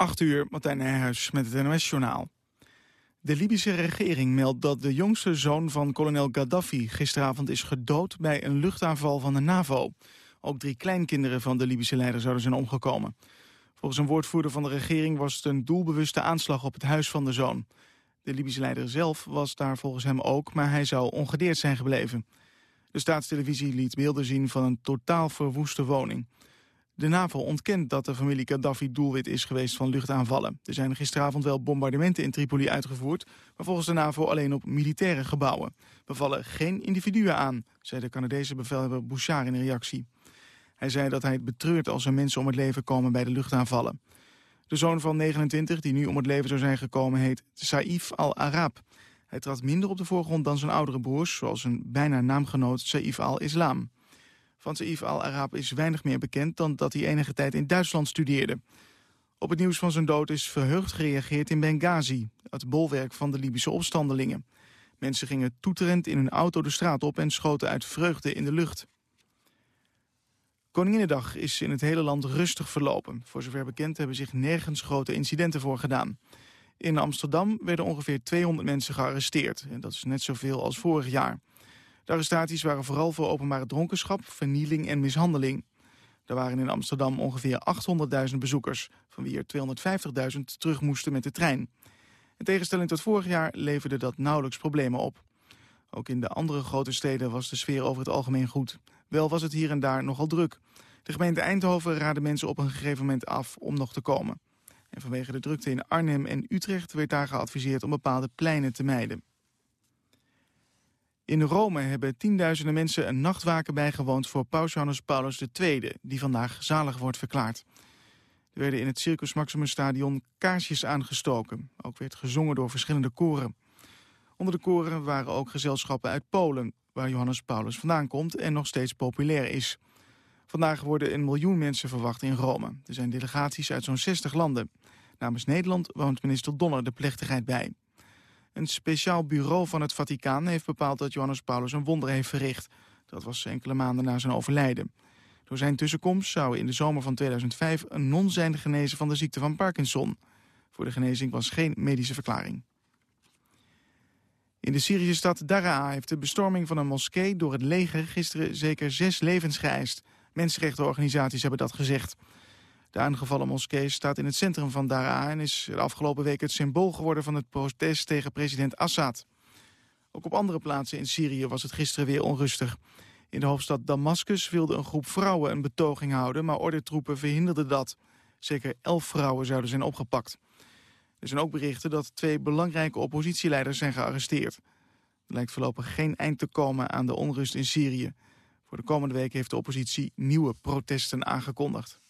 8 uur, Martijn Nijhuis met het NOS-journaal. De Libische regering meldt dat de jongste zoon van kolonel Gaddafi... gisteravond is gedood bij een luchtaanval van de NAVO. Ook drie kleinkinderen van de Libische leider zouden zijn omgekomen. Volgens een woordvoerder van de regering was het een doelbewuste aanslag op het huis van de zoon. De Libische leider zelf was daar volgens hem ook, maar hij zou ongedeerd zijn gebleven. De staatstelevisie liet beelden zien van een totaal verwoeste woning. De NAVO ontkent dat de familie Gaddafi doelwit is geweest van luchtaanvallen. Er zijn gisteravond wel bombardementen in Tripoli uitgevoerd... maar volgens de NAVO alleen op militaire gebouwen. We vallen geen individuen aan, zei de Canadese bevelhebber Bouchard in reactie. Hij zei dat hij het betreurt als er mensen om het leven komen bij de luchtaanvallen. De zoon van 29, die nu om het leven zou zijn gekomen, heet Saif al-Arab. Hij trad minder op de voorgrond dan zijn oudere broers... zoals een bijna naamgenoot Saif al-Islam. Van Saif al-Arab is weinig meer bekend dan dat hij enige tijd in Duitsland studeerde. Op het nieuws van zijn dood is verheugd gereageerd in Benghazi, het bolwerk van de Libische opstandelingen. Mensen gingen toeterend in hun auto de straat op en schoten uit vreugde in de lucht. Koninginnedag is in het hele land rustig verlopen. Voor zover bekend hebben zich nergens grote incidenten voor gedaan. In Amsterdam werden ongeveer 200 mensen gearresteerd. En dat is net zoveel als vorig jaar. De arrestaties waren vooral voor openbare dronkenschap, vernieling en mishandeling. Er waren in Amsterdam ongeveer 800.000 bezoekers, van wie er 250.000 terug moesten met de trein. In tegenstelling tot vorig jaar leverde dat nauwelijks problemen op. Ook in de andere grote steden was de sfeer over het algemeen goed. Wel was het hier en daar nogal druk. De gemeente Eindhoven raadde mensen op een gegeven moment af om nog te komen. En vanwege de drukte in Arnhem en Utrecht werd daar geadviseerd om bepaalde pleinen te mijden. In Rome hebben tienduizenden mensen een nachtwaken bijgewoond voor paus Johannes Paulus II, die vandaag zalig wordt verklaard. Er werden in het Circus Maximus Stadion kaarsjes aangestoken. Ook werd gezongen door verschillende koren. Onder de koren waren ook gezelschappen uit Polen, waar Johannes Paulus vandaan komt en nog steeds populair is. Vandaag worden een miljoen mensen verwacht in Rome. Er zijn delegaties uit zo'n 60 landen. Namens Nederland woont minister Donner de plechtigheid bij. Een speciaal bureau van het Vaticaan heeft bepaald dat Johannes Paulus een wonder heeft verricht. Dat was enkele maanden na zijn overlijden. Door zijn tussenkomst zou in de zomer van 2005 een non zijn genezen van de ziekte van Parkinson. Voor de genezing was geen medische verklaring. In de Syrische stad Daraa heeft de bestorming van een moskee door het leger gisteren zeker zes levens geëist. Mensenrechtenorganisaties hebben dat gezegd. De aangevallen moskee staat in het centrum van Daraa... en is de afgelopen week het symbool geworden van het protest tegen president Assad. Ook op andere plaatsen in Syrië was het gisteren weer onrustig. In de hoofdstad Damascus wilde een groep vrouwen een betoging houden... maar ordentroepen verhinderden dat. Zeker elf vrouwen zouden zijn opgepakt. Er zijn ook berichten dat twee belangrijke oppositieleiders zijn gearresteerd. Er lijkt voorlopig geen eind te komen aan de onrust in Syrië. Voor de komende week heeft de oppositie nieuwe protesten aangekondigd.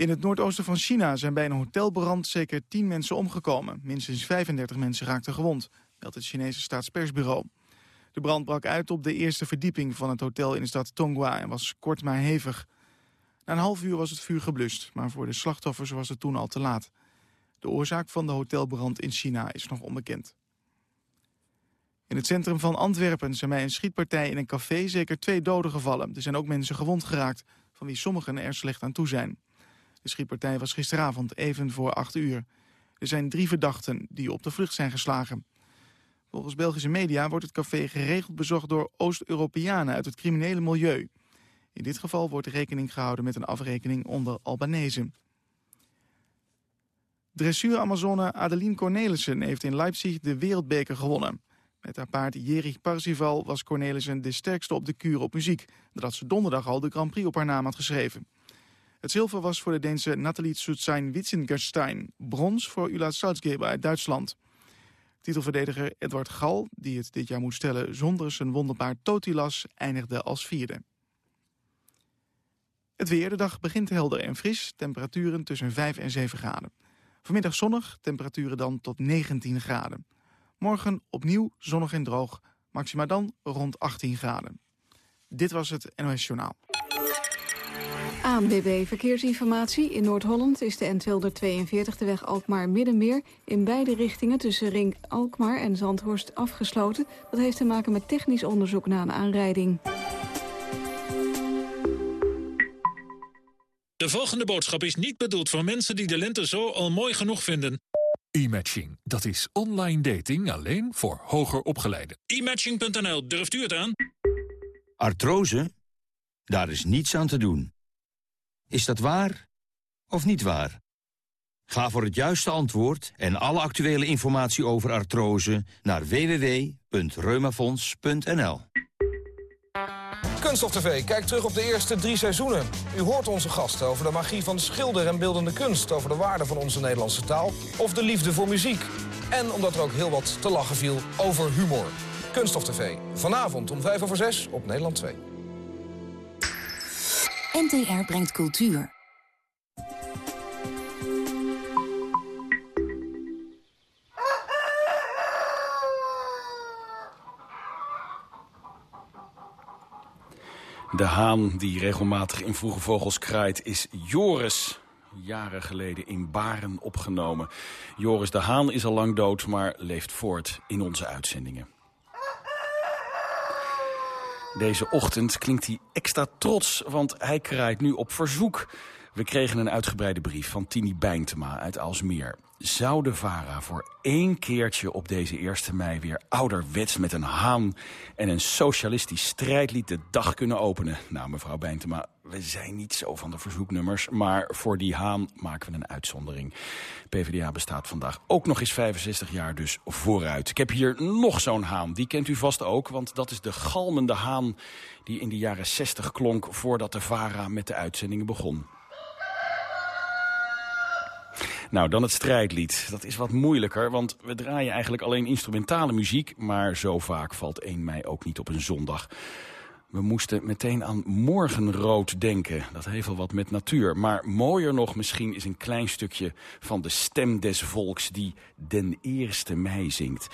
In het noordoosten van China zijn bij een hotelbrand zeker 10 mensen omgekomen. Minstens 35 mensen raakten gewond, meldt het Chinese staatspersbureau. De brand brak uit op de eerste verdieping van het hotel in de stad Tonghua en was kort maar hevig. Na een half uur was het vuur geblust, maar voor de slachtoffers was het toen al te laat. De oorzaak van de hotelbrand in China is nog onbekend. In het centrum van Antwerpen zijn bij een schietpartij in een café zeker twee doden gevallen. Er zijn ook mensen gewond geraakt, van wie sommigen er slecht aan toe zijn. De schietpartij was gisteravond even voor 8 uur. Er zijn drie verdachten die op de vlucht zijn geslagen. Volgens Belgische media wordt het café geregeld bezocht door Oost-Europeanen uit het criminele milieu. In dit geval wordt rekening gehouden met een afrekening onder Albanese. Dressuur-Amazone Adeline Cornelissen heeft in Leipzig de wereldbeker gewonnen. Met haar paard Jerich Parzival was Cornelissen de sterkste op de kuur op muziek... nadat ze donderdag al de Grand Prix op haar naam had geschreven. Het zilver was voor de Deense Nathalie Tsutsain-Witzengerstein. Brons voor Ula Salzgeber uit Duitsland. Titelverdediger Edward Gal, die het dit jaar moet stellen zonder zijn wonderpaard Totilas, eindigde als vierde. Het weer, de dag begint helder en fris, temperaturen tussen 5 en 7 graden. Vanmiddag zonnig, temperaturen dan tot 19 graden. Morgen opnieuw zonnig en droog, maxima dan rond 18 graden. Dit was het NOS Journaal. ANBB Verkeersinformatie. In Noord-Holland is de N242 de weg Alkmaar-Middenmeer... in beide richtingen tussen Ring Alkmaar en Zandhorst afgesloten. Dat heeft te maken met technisch onderzoek na een aanrijding. De volgende boodschap is niet bedoeld voor mensen die de lente zo al mooi genoeg vinden. E-matching, dat is online dating alleen voor hoger opgeleiden. E-matching.nl, durft u het aan? Artrose? Daar is niets aan te doen. Is dat waar of niet waar? Ga voor het juiste antwoord en alle actuele informatie over artrose naar www.reumafonds.nl. Kunststof TV kijkt terug op de eerste drie seizoenen. U hoort onze gasten over de magie van schilder en beeldende kunst... over de waarde van onze Nederlandse taal of de liefde voor muziek. En omdat er ook heel wat te lachen viel over humor. Kunststof TV, vanavond om vijf over zes op Nederland 2. NTR brengt cultuur. De haan die regelmatig in vroege vogels kraait is Joris. Jaren geleden in Baren opgenomen. Joris de haan is al lang dood, maar leeft voort in onze uitzendingen. Deze ochtend klinkt hij extra trots, want hij kraait nu op verzoek. We kregen een uitgebreide brief van Tini Bijntema uit Alsmeer. Zou de VARA voor één keertje op deze 1 mei weer ouderwets met een haan en een socialistisch strijdlied de dag kunnen openen? Nou, mevrouw Bijntema, we zijn niet zo van de verzoeknummers, maar voor die haan maken we een uitzondering. PvdA bestaat vandaag ook nog eens 65 jaar, dus vooruit. Ik heb hier nog zo'n haan, die kent u vast ook, want dat is de galmende haan die in de jaren 60 klonk voordat de VARA met de uitzendingen begon. Nou, dan het strijdlied. Dat is wat moeilijker, want we draaien eigenlijk alleen instrumentale muziek... maar zo vaak valt 1 mei ook niet op een zondag. We moesten meteen aan morgenrood denken. Dat heeft wel wat met natuur. Maar mooier nog misschien is een klein stukje van de stem des volks... die den 1 mei zingt.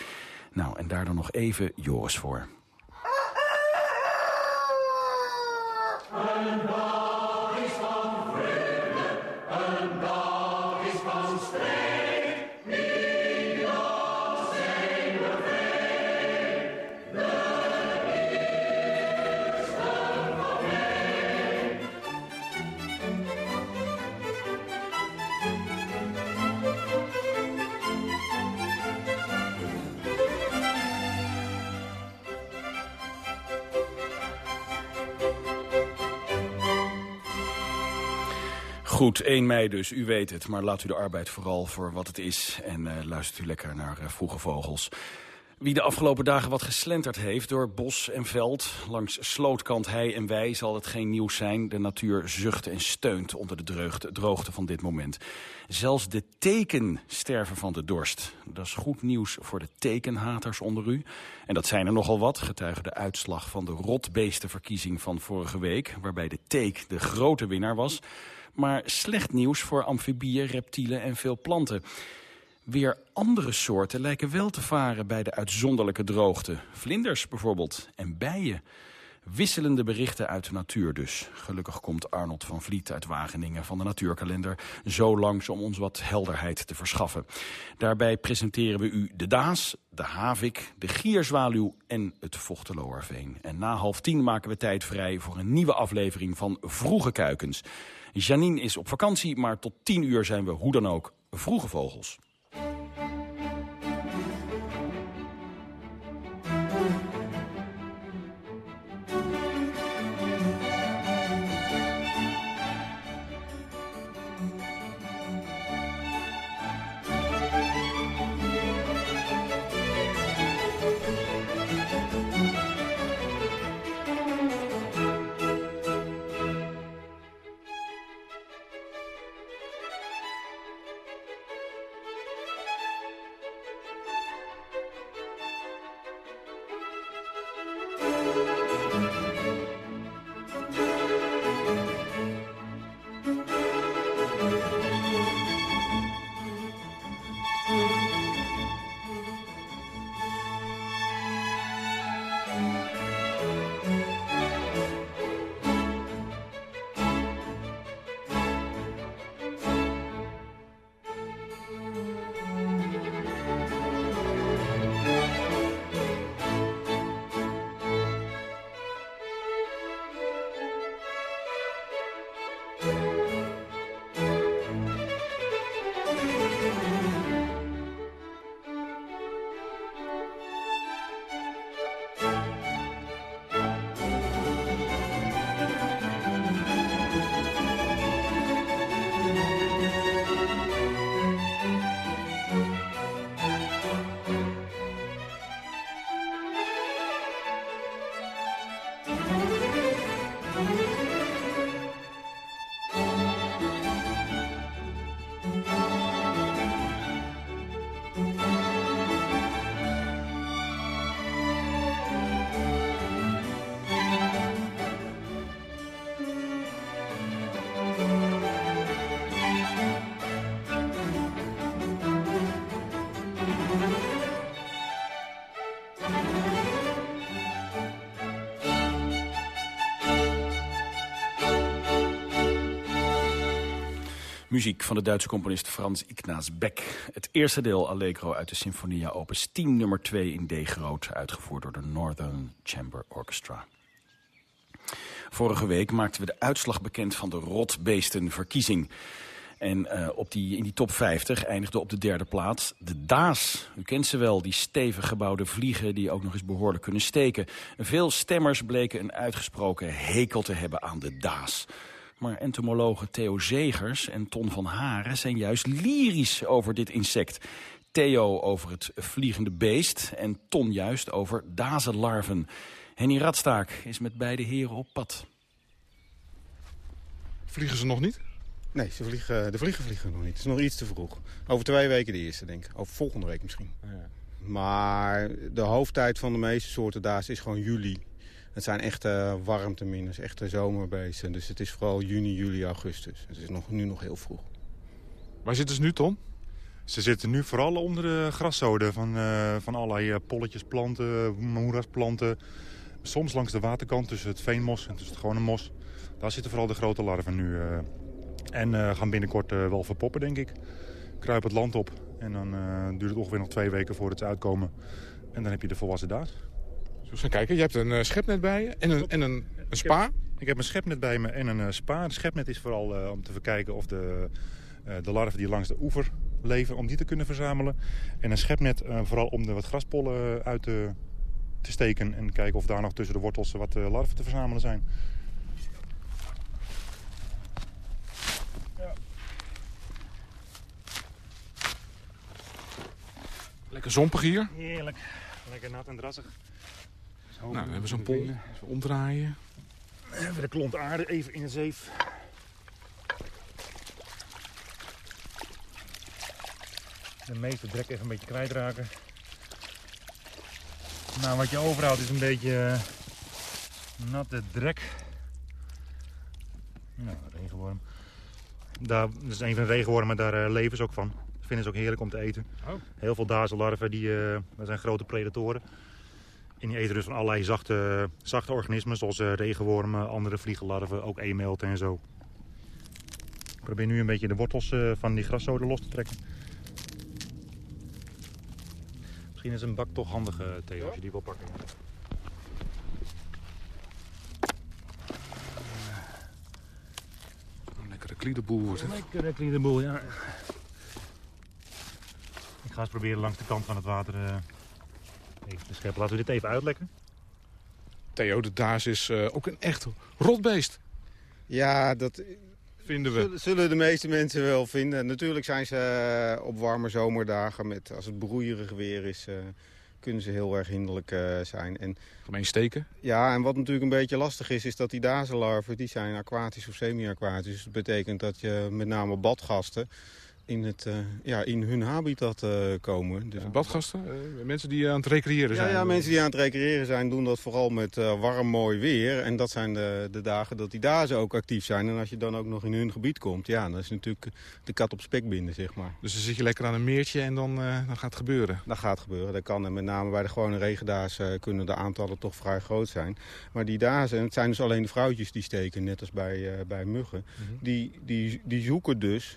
Nou, en daar dan nog even Joris voor. Goed, 1 mei dus, u weet het. Maar laat u de arbeid vooral voor wat het is. En uh, luistert u lekker naar uh, Vroege Vogels. Wie de afgelopen dagen wat geslenterd heeft door bos en veld... langs slootkant hij en wij zal het geen nieuws zijn. De natuur zucht en steunt onder de droogte, droogte van dit moment. Zelfs de teken sterven van de dorst. Dat is goed nieuws voor de tekenhaters onder u. En dat zijn er nogal wat, getuigen de uitslag van de rotbeestenverkiezing van vorige week... waarbij de teek de grote winnaar was maar slecht nieuws voor amfibieën, reptielen en veel planten. Weer andere soorten lijken wel te varen bij de uitzonderlijke droogte. Vlinders bijvoorbeeld en bijen. Wisselende berichten uit de natuur dus. Gelukkig komt Arnold van Vliet uit Wageningen van de Natuurkalender... zo langs om ons wat helderheid te verschaffen. Daarbij presenteren we u de daas, de havik, de gierzwaluw en het vochteloerveen. En na half tien maken we tijd vrij voor een nieuwe aflevering van Vroege Kuikens... Janine is op vakantie, maar tot tien uur zijn we hoe dan ook vroege vogels. Muziek van de Duitse componist Frans Ignaz Beck. Het eerste deel Allegro uit de Sinfonia opus 10 nummer 2 in D groot... uitgevoerd door de Northern Chamber Orchestra. Vorige week maakten we de uitslag bekend van de rotbeestenverkiezing. En uh, op die, in die top 50 eindigde op de derde plaats de Daas. U kent ze wel, die stevig gebouwde vliegen die ook nog eens behoorlijk kunnen steken. Veel stemmers bleken een uitgesproken hekel te hebben aan de Daas. Maar entomologen Theo Zegers en Ton van Haren zijn juist lyrisch over dit insect. Theo over het vliegende beest en Ton juist over dazenlarven. Henny Radstaak is met beide heren op pad. Vliegen ze nog niet? Nee, ze vliegen, de vliegen vliegen nog niet. Het is nog iets te vroeg. Over twee weken de eerste, denk ik. Over volgende week misschien. Ja. Maar de hoofdtijd van de meeste soorten daas is gewoon juli. Het zijn echte warmteminers, echte zomerbeesten. Dus het is vooral juni, juli, augustus. Het is nog, nu nog heel vroeg. Waar zitten ze nu, Tom? Ze zitten nu vooral onder de graszoden van, uh, van allerlei uh, polletjesplanten, moerasplanten. Soms langs de waterkant tussen het veenmos en tussen het gewone mos. Daar zitten vooral de grote larven nu. Uh, en gaan binnenkort wel verpoppen, denk ik. Kruipen het land op. En dan duurt het ongeveer nog twee weken voordat ze uitkomen. En dan heb je de volwassen daad. Zullen we kijken? Je hebt een schepnet bij je en een, en een, een spa. Ik heb, ik heb, een schepnet bij me en een spa. Een schepnet is vooral om te verkijken of de, de larven die langs de oever leven, om die te kunnen verzamelen. En een schepnet uh, vooral om de wat graspollen uit te, te, steken en kijken of daar nog tussen de wortels wat uh, larven te verzamelen zijn. Ja. Lekker zompig hier. Heerlijk. Lekker nat en drassig. Nou, we hebben zo'n pol. Even omdraaien. Even de klont aarde even in de zeef. de meeste drek even een beetje kwijtraken. Nou, wat je overhoudt is een beetje uh, natte drek. Nou, regenworm. Daar, dat is een van de regenwormen, daar uh, leven ze ook van. Dat vinden ze ook heerlijk om te eten. Oh. Heel veel dazellarven, die, uh, dat zijn grote predatoren. En die eten dus van allerlei zachte, zachte organismen, zoals regenwormen, andere vliegenlarven, ook eemelten en zo. Ik probeer nu een beetje de wortels van die graszoden los te trekken. Misschien is een bak toch handig, Theo, als je die wil pakken. Een lekkere kliedeboel wordt het. Lekkere kliedeboel, ja. Ik ga eens proberen langs de kant van het water even. Laten we dit even uitlekken. Theo, de daas is uh, ook een echt rotbeest. Ja, dat vinden we. Zullen, zullen, de meeste mensen wel vinden. Natuurlijk zijn ze uh, op warme zomerdagen, met, als het broeierig weer is, uh, kunnen ze heel erg hinderlijk uh, zijn. En, Gemeen steken? Ja, en wat natuurlijk een beetje lastig is, is dat die dazenlarven, die zijn aquatisch of semi-aquatisch. Dus dat betekent dat je met name badgasten in, het, uh, ja, in hun habitat uh, komen. Dus ja, badgasten? Uh, mensen die aan het recreëren zijn? Ja, ja, mensen die aan het recreëren zijn doen dat vooral met warm mooi weer. En dat zijn de, de dagen dat die dazen ook actief zijn. En als je dan ook nog in hun gebied komt, ja, dan is natuurlijk de kat op spek binden, zeg maar. Dus dan zit je lekker aan een meertje en dan, dan gaat het gebeuren? Dat gaat gebeuren, dat kan. En met name bij de gewone regendaas kunnen de aantallen toch vrij groot zijn. Maar die dazen, en het zijn dus alleen de vrouwtjes die steken, net als bij, bij muggen. Mm -hmm. die, die, die zoeken dus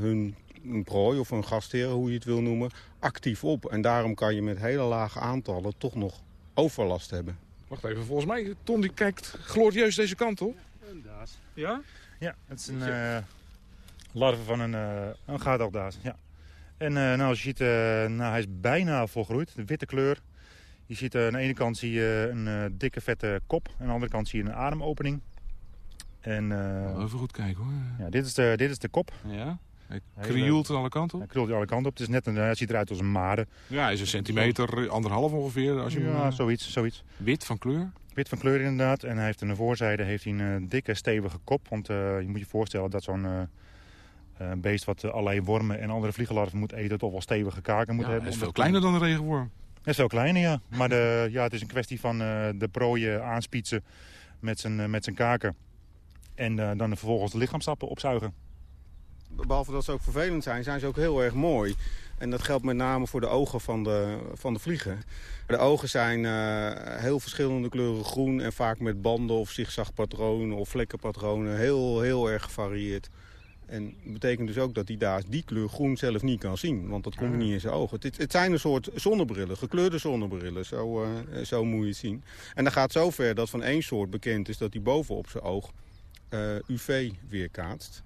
hun een prooi of een gastheer, hoe je het wil noemen, actief op. En daarom kan je met hele lage aantallen toch nog overlast hebben. Wacht even, volgens mij, Ton die kijkt glorieus deze kant op. Een daas. Ja? Ja, het is een uh, larve van een, uh, een gaardagdaas. Ja. En uh, nou, als je ziet, nou, hij is bijna volgroeid, de witte kleur. Je ziet aan de ene kant zie je een dikke vette kop, aan de andere kant zie je een ademopening. En, even goed kijken hoor. Ja, dit, is de, dit is de kop. Ja. Hij krioelt alle kanten op? Hij krioelt alle kanten op. Het, is net een, het ziet eruit als een made. Ja, hij is een centimeter, anderhalf ongeveer. Als je ja, hem, zoiets, zoiets. Wit van kleur? Wit van kleur inderdaad. En hij heeft aan de voorzijde heeft hij een dikke, stevige kop. Want uh, je moet je voorstellen dat zo'n uh, beest wat allerlei wormen en andere vliegenlarven moet eten... toch wel stevige kaken moet ja, hebben. Hij is veel kleiner dan een regenworm. Hij is veel kleiner, ja. Maar de, ja, het is een kwestie van uh, de prooien aanspietsen met zijn, met zijn kaken. En dan vervolgens de lichaamstappen opzuigen behalve dat ze ook vervelend zijn, zijn ze ook heel erg mooi. En dat geldt met name voor de ogen van de, van de vliegen. De ogen zijn uh, heel verschillende kleuren groen en vaak met banden of zigzagpatronen of vlekkenpatronen. Heel, heel erg gevarieerd. En dat betekent dus ook dat die daas die kleur groen zelf niet kan zien. Want dat komt Ah. niet in zijn ogen. Het, het zijn een soort zonnebrillen, gekleurde zonnebrillen. Zo, eh, zo moet je het zien. En dan gaat zover dat van één soort bekend is dat die bovenop zijn oog eh, UV weerkaatst.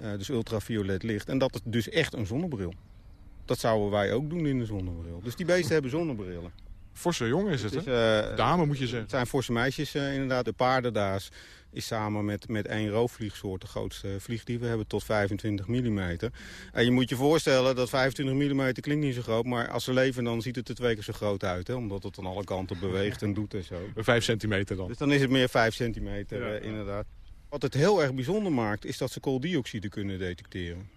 Eh, dus ultraviolet licht. En dat is dus echt een zonnebril. Dat zouden wij ook doen in een zonnebril. Dus die beesten hebben zonnebrillen. Forse jongen is het, hè? eh, Dame moet je zeggen. Het zijn forse meisjes eh, inderdaad. De paardendaas is samen met, met één roofvliegsoort de grootste vlieg die we hebben tot 25 mm. En je moet je voorstellen dat 25 mm klinkt niet zo groot. Maar als ze leven dan ziet het er twee keer zo groot uit. Hè? Omdat het aan alle kanten beweegt en doet en zo. Vijf centimeter dan. Dus dan is het meer 5 centimeter inderdaad. Wat het heel erg bijzonder maakt is dat ze kooldioxide kunnen detecteren.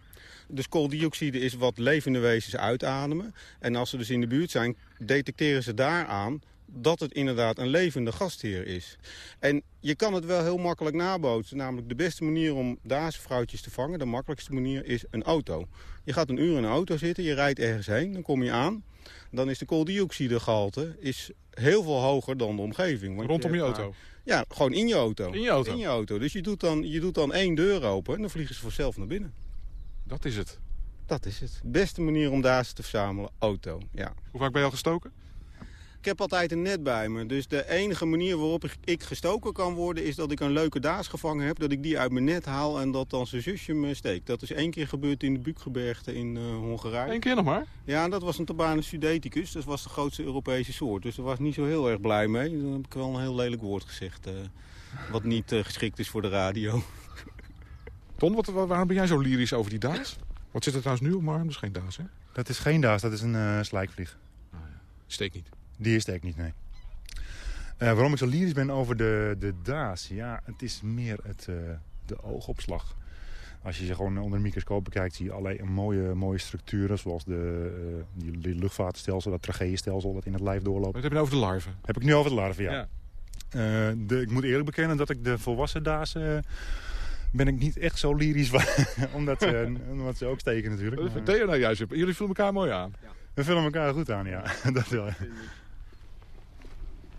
Dus kooldioxide is wat levende wezens uitademen. En als ze dus in de buurt zijn, detecteren ze daaraan dat het inderdaad een levende gastheer is. En je kan het wel heel makkelijk nabootsen. Namelijk de beste manier om dazenvrouwtjes te vangen, de makkelijkste manier, is een auto. Je gaat een uur in een auto zitten, je rijdt ergens heen, dan kom je aan. Dan is de kooldioxidegehalte is heel veel hoger dan de omgeving. Rondom je auto? Daar- ja, gewoon in je auto. In je auto? In je auto. Dus je doet, dan, je doet dan één deur open en dan vliegen ze vanzelf naar binnen. Dat is het. Dat is het. Beste manier om dazen te verzamelen, auto. Ja. Hoe vaak ben je al gestoken? Ik heb altijd een net bij me. Dus de enige manier waarop ik- gestoken kan worden... is dat ik een leuke daas gevangen heb. Dat ik die uit mijn net haal en dat dan zijn zusje me steekt. Dat is één keer gebeurd in de Buukgebergte in eh, Hongarije. Eén keer nog maar? Ja, dat was een Tabanus sudeticus. Dat was de grootste Europese soort. Dus daar was ik niet zo heel erg blij mee. Dan heb ik wel een heel lelijk woord gezegd. eh, wat niet eh, geschikt is voor de radio. Ton, wat, waar- waarom ben jij zo lyrisch over die daas? Wat zit er trouwens nu op mijn arm? Dat is geen daas, hè? Dat is geen daas, dat is een eh slijkvlieg. Steekt niet. Die steekt niet, nee. Eh, waarom ik zo lyrisch ben over de, de daas? Ja, het is meer het, eh, de oogopslag. Als je ze gewoon onder een microscoop bekijkt, zie je allerlei mooie, mooie structuren. Zoals de, eh, die, die luchtvaartstelsel, dat tragediestelsel dat in het lijf doorloopt. Wat heb je nou over de larven? Heb ik nu over de larven, ja. Ja. Eh, de, ik moet eerlijk bekennen dat ik de volwassen daas... ben ik niet echt zo lyrisch omdat, ze, omdat ze ook steken natuurlijk. Wat Maar vind Theo nou juist? Jullie voelen elkaar mooi aan. we vullen elkaar goed aan, ja. dat wel.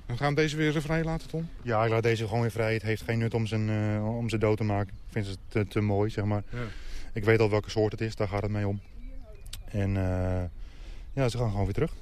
Dan gaan we deze weer vrij laten, Ton? Ja, ik laat deze gewoon weer vrij. Het heeft geen nut om ze, eh, om ze dood te maken. Ik vind ze te, te mooi, zeg maar. Ja. Ik weet al welke soort het is, daar gaat het mee om. En eh, ja, ze gaan gewoon weer terug.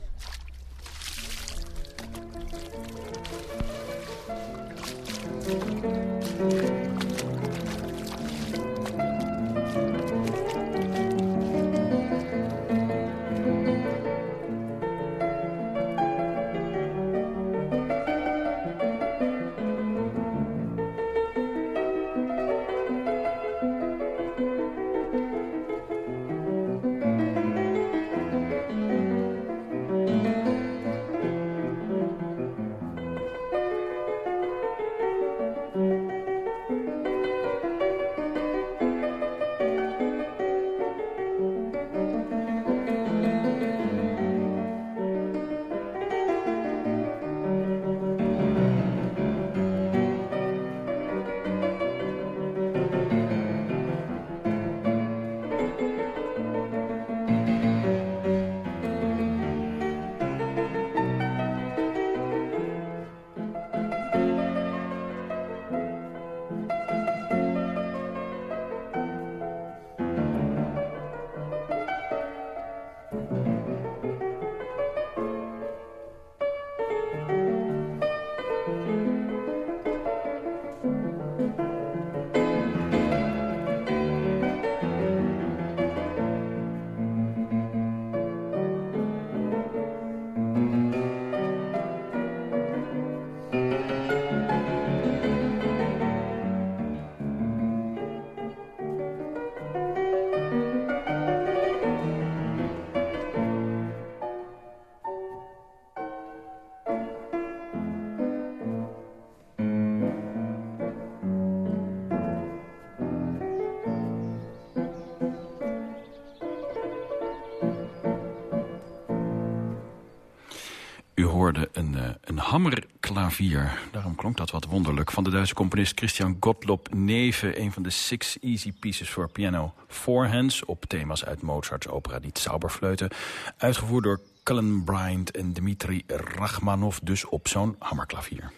Hoorde een, eh, een hammerklavier. Daarom klonk dat wat wonderlijk. Van de Duitse componist Christian Gottlob Neve. Een van de Six Easy Pieces for Piano Forehands. Op thema's uit Mozarts opera Die Zauberfleute. Uitgevoerd door Cullen Bryant en Dmitri Rachmanov. Dus op zo'n hammerklavier.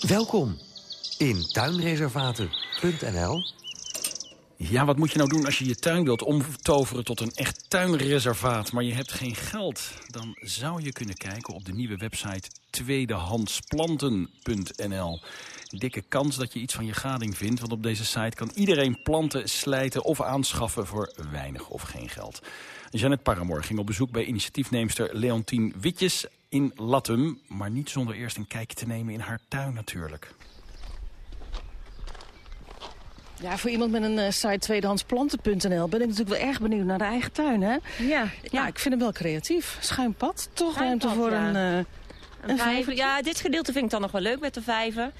Welkom in tuinreservaten.nl. Ja, wat moet je nou doen als je je tuin wilt omtoveren tot een echt tuinreservaat... maar je hebt geen geld? Dan zou je kunnen kijken op de nieuwe website tweedehandsplanten.nl. Dikke kans dat je iets van je gading vindt... want op deze site kan iedereen planten, slijten of aanschaffen... voor weinig of geen geld. Janet Paramoor ging op bezoek bij initiatiefneemster Leontien Witjes in Latum... maar niet zonder eerst een kijkje te nemen in haar tuin natuurlijk. Ja, voor iemand met een uh, site tweedehandsplanten.nl ben ik natuurlijk wel erg benieuwd naar de eigen tuin, hè? Ja. Ja, ik vind hem wel creatief. Schuin pad, toch Schuimpad, ruimte voor ja. een, uh, Een vijver. Ja, dit gedeelte vind ik dan nog wel leuk met de vijver.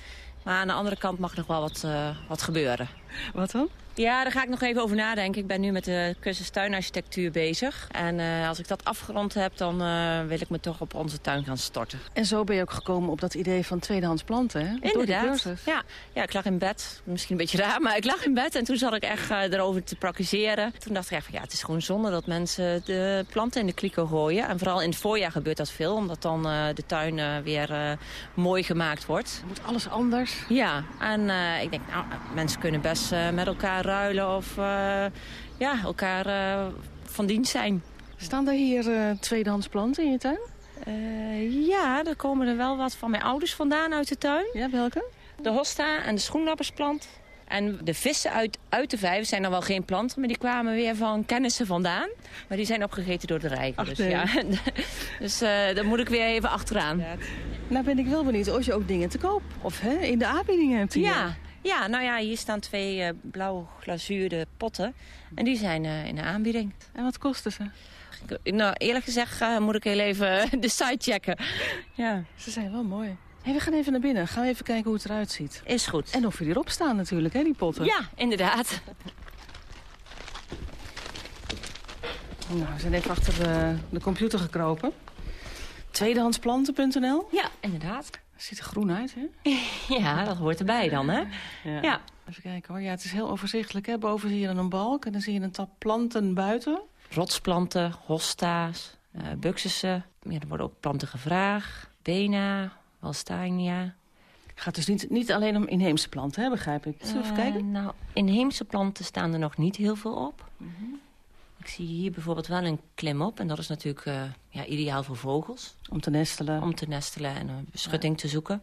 Maar aan de andere kant mag nog wel wat, uh, wat gebeuren. Wat dan? Ja, daar ga ik nog even over nadenken. Ik ben nu met de cursus tuinarchitectuur bezig. En uh, als ik dat afgerond heb, dan uh, wil ik me toch op onze tuin gaan storten. En zo ben je ook gekomen op dat idee van tweedehands planten, hè? Inderdaad. Ja. ja, ik lag in bed. Misschien een beetje raar, maar ik lag in bed. En toen zat ik echt uh, erover te praktiseren. Toen dacht ik echt, ja, het is gewoon zonde dat mensen de planten in de kliko gooien. En vooral in het voorjaar gebeurt dat veel. Omdat dan de tuin weer mooi gemaakt wordt. Moet alles anders? Ja, en ik denk, nou, mensen kunnen best met elkaar ruilen of uh, ja, elkaar uh, van dienst zijn. Staan er hier uh, tweedehands planten in je tuin? ja, er komen er wel wat van mijn ouders vandaan uit de tuin. Ja, welke? De hosta en de schoenlappersplant. En de vissen uit, uit de vijver zijn dan wel geen planten, maar die kwamen weer van kennissen vandaan. Maar die zijn opgegeten door de rijken. Ach, dus nee. ja, dus daar moet ik weer even achteraan. Nou ben ik wel benieuwd of je ook dingen te koop of hè, in de aanbieding hebt hier. Ja, ja, nou ja, hier staan twee uh, blauw glazuurde potten. En die zijn uh, in de aanbieding. En wat kosten ze? Nou, eerlijk gezegd uh, moet ik heel even de site checken. Ja. Ze zijn wel mooi. Hey, we gaan even naar binnen. Gaan we even kijken hoe het eruit ziet. Is goed. En of we erop staan natuurlijk, hè, die potten. Ja, inderdaad. Nou, we zijn even achter de, de computer gekropen. Tweedehandsplanten.nl? Ja, inderdaad. Ziet er groen uit, hè? Ja, dat hoort erbij dan, hè? Ja. ja. Even kijken hoor. Ja, het is heel overzichtelijk, hè? Boven zie je dan een balk en dan zie je een tap planten buiten. Rotsplanten, hosta's, uh, buxussen. Ja, er worden ook planten gevraagd. Bena, Walsteinia. Het gaat dus niet, niet alleen om inheemse planten, hè, begrijp ik. Zullen we even kijken? Uh, nou, inheemse planten staan er nog niet heel veel op. Mm -hmm. Ik zie hier bijvoorbeeld wel een klimop. En dat is natuurlijk uh, ja, ideaal voor vogels. Om te nestelen. Om te nestelen en een beschutting ja. te zoeken.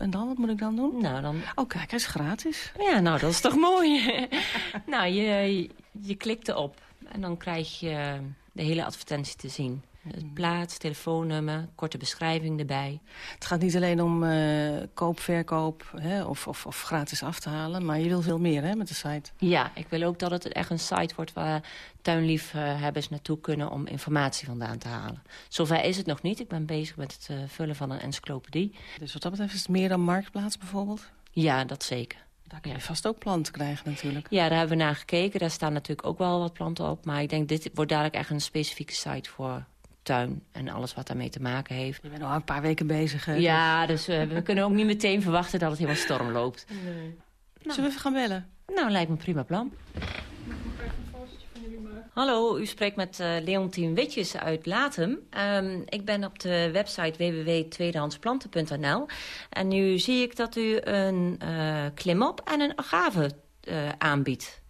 En dan, wat moet ik dan doen? Nou, dan... Oh, kijk, hij is gratis. Ja, nou, dat is toch mooi. nou, je, je klikt erop. En dan krijg je de hele advertentie te zien. Plaats, telefoonnummer, korte beschrijving erbij. Het gaat niet alleen om uh, koop, verkoop hè, of, of, of, gratis af te halen... maar je wil veel meer hè, met de site. Ja, ik wil ook dat het echt een site wordt... waar tuinliefhebbers naartoe kunnen om informatie vandaan te halen. Zover is het nog niet. Ik ben bezig met het uh, vullen van een encyclopedie. Dus wat dat betreft is het meer dan Marktplaats bijvoorbeeld? Ja, dat zeker. Daar kun je vast ook planten krijgen natuurlijk. Ja, daar hebben we naar gekeken. Daar staan natuurlijk ook wel wat planten op. Maar ik denk, dit wordt dadelijk echt een specifieke site voor tuin en alles wat daarmee te maken heeft. Je bent al een paar weken bezig, hè? Ja, dus uh, we kunnen ook niet meteen verwachten dat het helemaal storm loopt. Nee. Nou. Zullen we even gaan bellen? Nou, lijkt me een prima plan. Hallo, u spreekt met uh, Leontien Witjes uit Latem. Um, ik ben op de website www.tweedehandsplanten.nl. En nu zie ik dat u een uh, klimop en een agave uh, aanbiedt.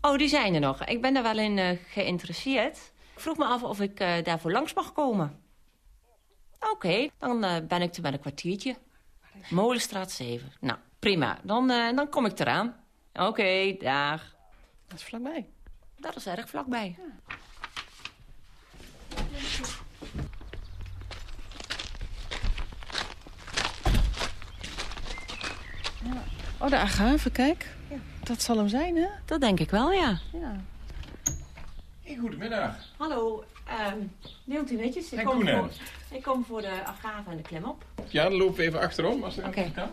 Oh, die zijn er nog. Ik ben daar wel in geïnteresseerd. Ik vroeg me af of ik daarvoor langs mag komen. Oké, okay, dan ben ik er met een kwartiertje. Molenstraat 7. Nou, prima. Dan, dan kom ik eraan. Oké, okay, dag. Dat is vlakbij. Dat is erg vlakbij. Ja. Oh, de agave, kijk. Ja. Dat zal hem zijn, hè? Dat denk ik wel, ja. ja. Hey, goedemiddag. Hallo, um, Leontien Netjes. Ik, kom voor, ik kom voor de agave en de klemop. Ja, dan lopen we even achterom, als dat okay. kan.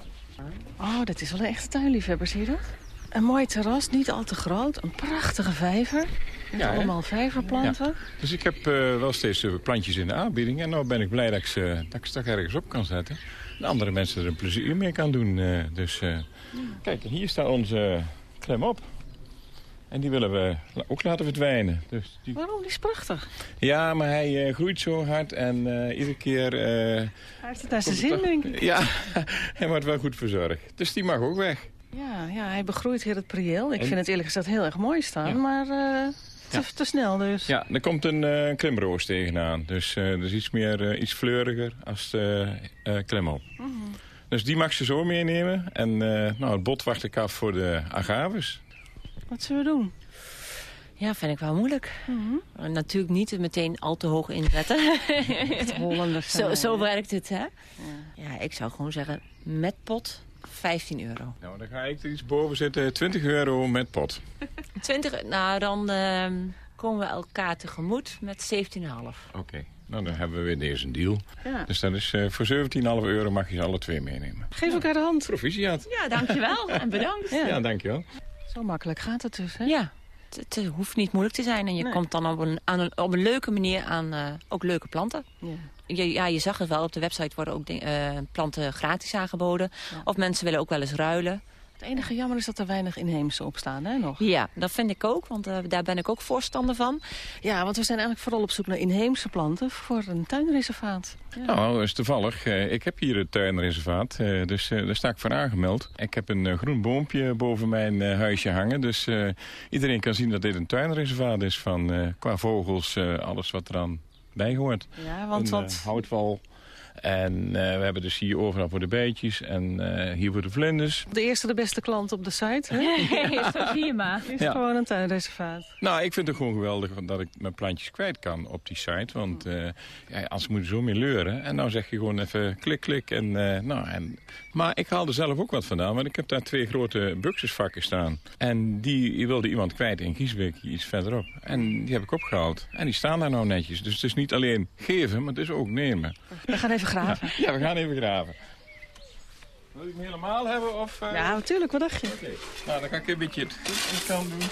Oh, dat is wel een echte tuinliefhebber, zie je dat? Een mooi terras, niet al te groot. Een prachtige vijver. Met ja, allemaal vijverplanten. Ja. Dus ik heb uh, wel steeds uh, plantjes in de aanbieding. En nu ben ik blij dat ik ze dat ik straks ergens op kan zetten. En andere mensen er een plezier mee kan doen. Uh, dus kijk, hier staat onze klem op. En die willen we ook laten verdwijnen. Dus die... Waarom? Die is prachtig. Ja, maar hij uh, groeit zo hard en uh, iedere keer... Uh, hij heeft het naar zijn zin, denk ik. Ja, hij wordt wel goed verzorgd. Dus die mag ook weg. Ja, ja hij begroeit hier het prieel. Ik en... vind het eerlijk gezegd heel erg mooi staan, ja. maar... Te, ja. te, snel dus. Ja, er komt een uh, klimroos tegenaan. Dus uh, dat is iets meer, uh, iets fleuriger als de klimop. Mm -hmm. Dus die mag ze zo meenemen. En nou, het bot wacht ik af voor de agaves. Wat zullen we doen? Ja, vind ik wel moeilijk. Mm -hmm. Natuurlijk niet meteen al te hoog inzetten. Hollanders. zo, zo werkt het, hè? Ja. ja, ik zou gewoon zeggen, met pot 15 euro. Nou, dan ga ik er iets boven zetten. 20 euro met pot. 20, nou dan uh, komen we elkaar tegemoet met 17,5. Oké. Okay. Nou, dan hebben we weer deze een deal. Ja. Dus dat is uh, voor 17,5 euro mag je ze alle twee meenemen. Geef elkaar de hand. Proficiat. Ja, dankjewel. en bedankt. Ja. ja, dankjewel. Zo makkelijk gaat het dus, hè? Ja. Het, het hoeft niet moeilijk te zijn. En je nee. komt dan op een, aan een, op een leuke manier aan uh, ook leuke planten. Ja. Je, ja, je zag het wel. Op de website worden ook uh, planten gratis aangeboden. Ja. Of mensen willen ook wel eens ruilen. Het enige jammer is dat er weinig inheemse op staan, hè, nog? Ja, dat vind ik ook, want uh, daar ben ik ook voorstander van. Ja, want we zijn eigenlijk vooral op zoek naar inheemse planten voor een tuinreservaat. Ja. Nou, dat is toevallig. Uh, ik heb hier het tuinreservaat, uh, dus daar sta ik voor aangemeld. Ik heb een groen boompje boven mijn huisje hangen, dus iedereen kan zien dat dit een tuinreservaat is van qua vogels, alles wat eraan bij hoort. Ja, want een, wat... houtval. En uh, we hebben dus hier overal voor de beetjes en uh, hier voor de vlinders. De eerste de beste klant op de site, hè? is toch hier maar. Is ja. gewoon een tuinreservaat. Nou, ik vind het gewoon geweldig dat ik mijn plantjes kwijt kan op die site. Want uh, ja, anders moet je zo meer leuren. En nou zeg je gewoon even klik, klik. En, nou, en... Maar ik haal er zelf ook wat vandaan. Want ik heb daar twee grote buxusvakken staan. En die wilde iemand kwijt in Giesbeek, iets verderop. En die heb ik opgehaald. En die staan daar nou netjes. Dus het is niet alleen geven, maar het is ook nemen. We gaan even graven. Ja, we gaan even graven. Wil je hem helemaal hebben? Of, uh... Ja, natuurlijk. Wat dacht je? Okay. Nou, dan ga ik een beetje het goed aan de kant doen.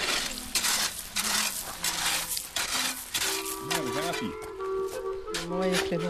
Nou, daar gaat hij. Een mooie klim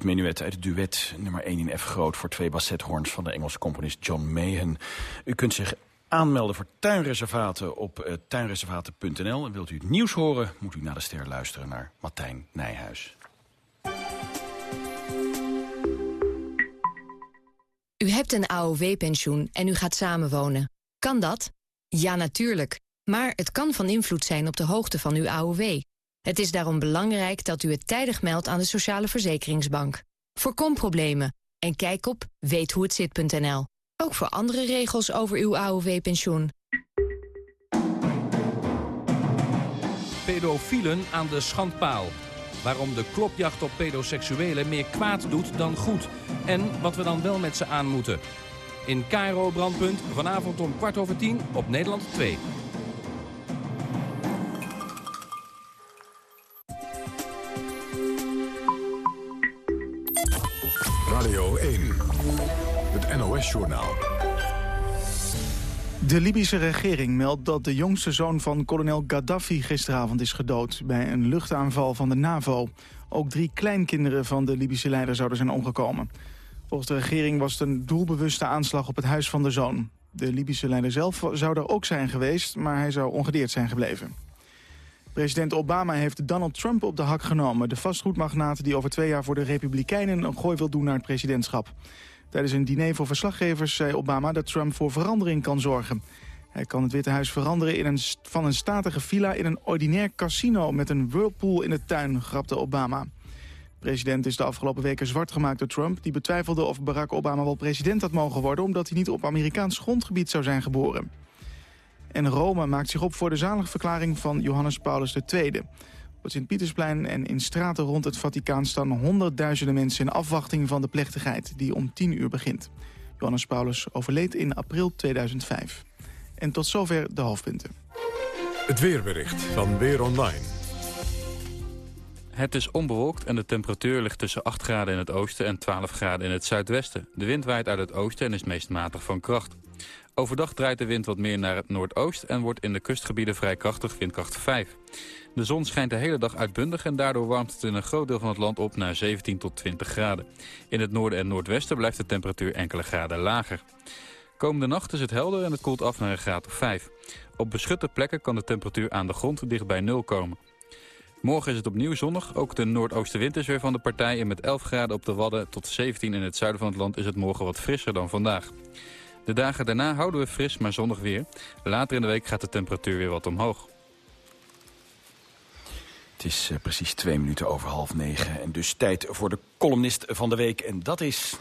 het menuet uit het duet nummer 1 in F groot... voor twee bassethoorns van de Engelse componist John Mahan. U kunt zich aanmelden voor tuinreservaten op uh, tuinreservaten.nl. En wilt u het nieuws horen, moet u naar de ster luisteren naar Martijn Nijhuis. U hebt een AOW-pensioen en u gaat samenwonen. Kan dat? Ja, natuurlijk. Maar het kan van invloed zijn op de hoogte van uw AOW. Het is daarom belangrijk dat u het tijdig meldt aan de Sociale Verzekeringsbank. Voorkom problemen en kijk op weethoehetzit.nl. Ook voor andere regels over uw AOW-pensioen. Pedofielen aan de schandpaal. Waarom de klopjacht op pedoseksuelen meer kwaad doet dan goed. En wat we dan wel met ze aan moeten. In Cairo Brandpunt, vanavond om kwart over tien op Nederland 2. Radio 1, het NOS-journaal. De Libische regering meldt dat de jongste zoon van kolonel Gaddafi gisteravond is gedood bij een luchtaanval van de NAVO. Ook drie kleinkinderen van de Libische leider zouden zijn omgekomen. Volgens de regering was het een doelbewuste aanslag op het huis van de zoon. De Libische leider zelf zou er ook zijn geweest, maar hij zou ongedeerd zijn gebleven. President Obama heeft Donald Trump op de hak genomen. De vastgoedmagnaat die over twee jaar voor de Republikeinen een gooi wil doen naar het presidentschap. Tijdens een diner voor verslaggevers zei Obama dat Trump voor verandering kan zorgen. Hij kan het Witte Huis veranderen in een, van een statige villa in een ordinair casino met een whirlpool in de tuin, grapte Obama. president is de afgelopen weken zwart gemaakt door Trump... die betwijfelde of Barack Obama wel president had mogen worden... omdat hij niet op Amerikaans grondgebied zou zijn geboren. En Rome maakt zich op voor de zaligverklaring van Johannes Paulus II. Op het Sint-Pietersplein en in straten rond het Vaticaan... staan honderdduizenden mensen in afwachting van de plechtigheid... die om 10 uur begint. Johannes Paulus overleed in april 2005. En tot zover de hoofdpunten. Het weerbericht van Weer Online. Het is onbewolkt en de temperatuur ligt tussen 8 graden in het oosten en 12 graden in het zuidwesten. De wind waait uit het oosten en is meest matig van kracht. Overdag draait de wind wat meer naar het noordoost en wordt in de kustgebieden vrij krachtig windkracht 5. De zon schijnt de hele dag uitbundig en daardoor warmt het in een groot deel van het land op naar 17 tot 20 graden. In het noorden en noordwesten blijft de temperatuur enkele graden lager. Komende nacht is het helder en het koelt af naar een graad of 5. Op beschutte plekken kan de temperatuur aan de grond dicht bij nul komen. Morgen is het opnieuw zonnig. Ook de noordoostenwind is weer van de partij. En met 11 graden op de Wadden tot 17 in het zuiden van het land is het morgen wat frisser dan vandaag. De dagen daarna houden we fris, maar zonnig weer. Later in de week gaat de temperatuur weer wat omhoog. Het is uh, precies twee minuten over half negen. En dus tijd voor de columnist van de week. En dat is...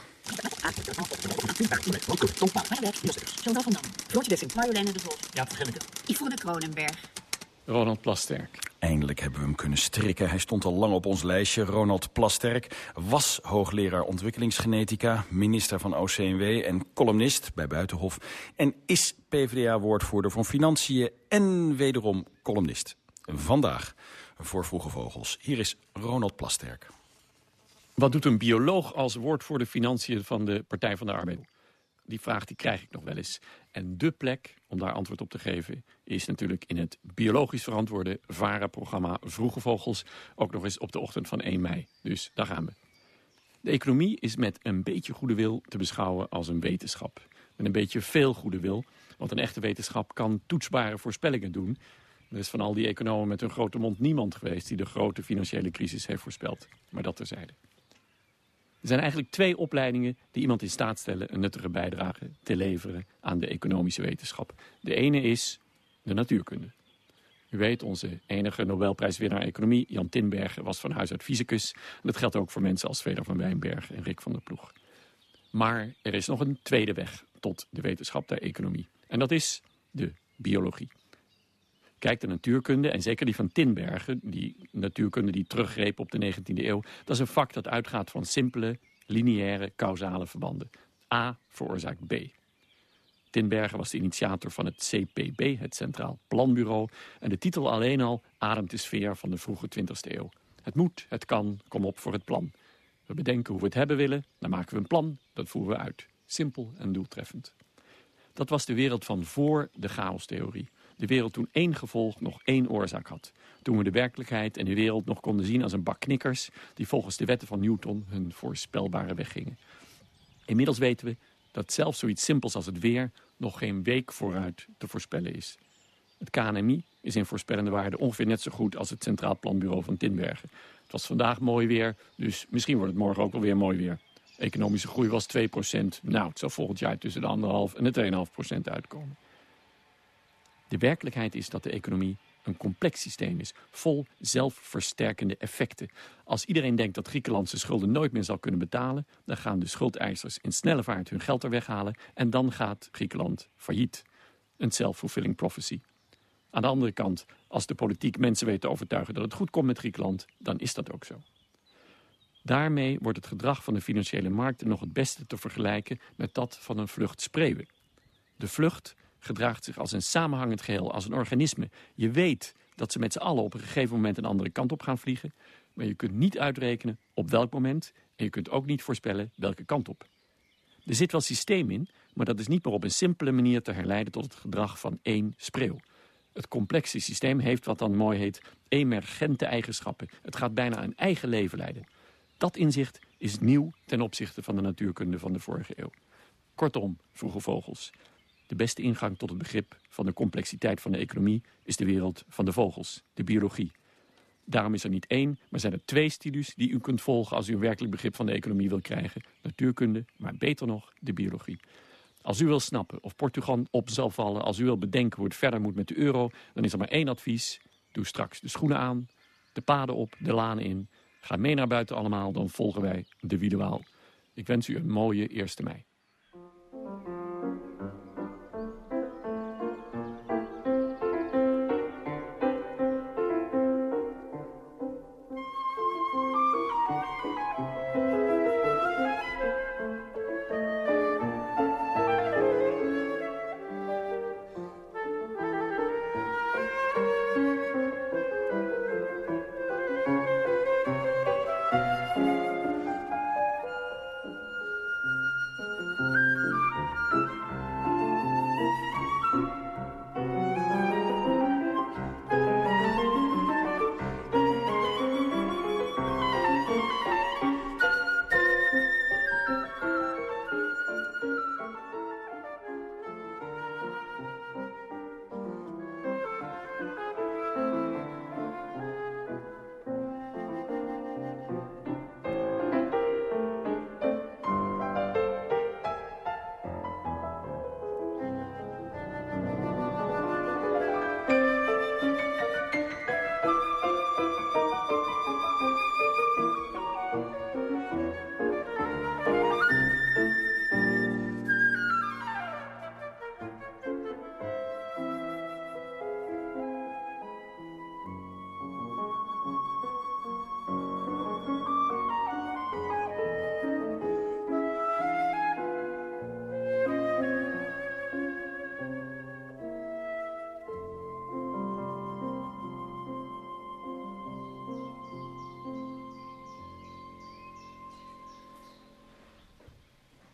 Floortje de Vos. Ja, het. Yvonne Kronenberg. Ronald Plasterk. Eindelijk hebben we hem kunnen strikken. Hij stond al lang op ons lijstje. Ronald Plasterk was hoogleraar ontwikkelingsgenetica... minister van OCMW en columnist bij Buitenhof... en is PvdA-woordvoerder van Financiën en wederom columnist. Vandaag voor Vroege Vogels. Hier is Ronald Plasterk. Wat doet een bioloog als woordvoerder Financiën van de Partij van de Arbeid? Die vraag die krijg ik nog wel eens. En de plek om daar antwoord op te geven is natuurlijk in het biologisch verantwoorde VARA-programma Vroege Vogels. Ook nog eens op de ochtend van 1 mei. Dus daar gaan we. De economie is met een beetje goede wil te beschouwen als een wetenschap. Met een beetje veel goede wil. Want een echte wetenschap kan toetsbare voorspellingen doen. Er is van al die economen met hun grote mond niemand geweest... die de grote financiële crisis heeft voorspeld. Maar dat terzijde. Er zijn eigenlijk twee opleidingen die iemand in staat stellen... een nuttige bijdrage te leveren aan de economische wetenschap. De ene is de natuurkunde. U weet, onze enige Nobelprijswinnaar economie, Jan Tinbergen, was van huis uit fysicus. En dat geldt ook voor mensen als Veder van Wijnberg en Rick van der Ploeg. Maar er is nog een tweede weg tot de wetenschap der economie. En dat is de biologie. Kijk, de natuurkunde, en zeker die van Tinbergen, die natuurkunde die teruggreep op de 19e eeuw, dat is een vak dat uitgaat van simpele, lineaire, causale verbanden. A veroorzaakt B. Tinbergen was de initiator van het CPB, het Centraal Planbureau, en de titel alleen al ademt de sfeer van de vroege 20e eeuw. Het moet, het kan, kom op voor het plan. We bedenken hoe we het hebben willen, dan maken we een plan, dat voeren we uit. Simpel en doeltreffend. Dat was de wereld van voor de chaostheorie de wereld toen één gevolg nog één oorzaak had. Toen we de werkelijkheid en de wereld nog konden zien als een bak knikkers... die volgens de wetten van Newton hun voorspelbare weg gingen. Inmiddels weten we dat zelfs zoiets simpels als het weer... nog geen week vooruit te voorspellen is. Het KNMI is in voorspellende waarde ongeveer net zo goed... als het Centraal Planbureau van Tinbergen. Het was vandaag mooi weer, dus misschien wordt het morgen ook wel weer mooi weer. Economische groei was 2% Nou, het zal volgend jaar tussen de 1,5 en de 2,5% uitkomen. De werkelijkheid is dat de economie een complex systeem is, vol zelfversterkende effecten. Als iedereen denkt dat Griekenland zijn schulden nooit meer zal kunnen betalen, dan gaan de schuldeisers in snelle vaart hun geld er weghalen en dan gaat Griekenland failliet. Een self-fulfilling prophecy. Aan de andere kant, als de politiek mensen weet te overtuigen dat het goed komt met Griekenland, dan is dat ook zo. Daarmee wordt het gedrag van de financiële markten nog het beste te vergelijken met dat van een vlucht spreeuwen. De vlucht gedraagt zich als een samenhangend geheel, als een organisme. Je weet dat ze met z'n allen op een gegeven moment een andere kant op gaan vliegen. Maar je kunt niet uitrekenen op welk moment en je kunt ook niet voorspellen welke kant op. Er zit wel systeem in, maar dat is niet meer op een simpele manier te herleiden tot het gedrag van één spreeuw. Het complexe systeem heeft wat dan mooi heet emergente eigenschappen. Het gaat bijna een eigen leven leiden. Dat inzicht is nieuw ten opzichte van de natuurkunde van de vorige eeuw. Kortom, vroege vogels, de beste ingang tot het begrip van de complexiteit van de economie is de wereld van de vogels, de biologie. Daarom is er niet één, maar zijn er twee studies die u kunt volgen als u een werkelijk begrip van de economie wil krijgen. Natuurkunde, maar beter nog, de biologie. Als u wil snappen of Portugal op zal vallen, als u wil bedenken hoe het verder moet met de euro, dan is er maar één advies. Doe straks de schoenen aan, de paden op, de lanen in Ga mee naar buiten allemaal, dan volgen wij de Wiedewaal. Ik wens u een mooie 1 mei.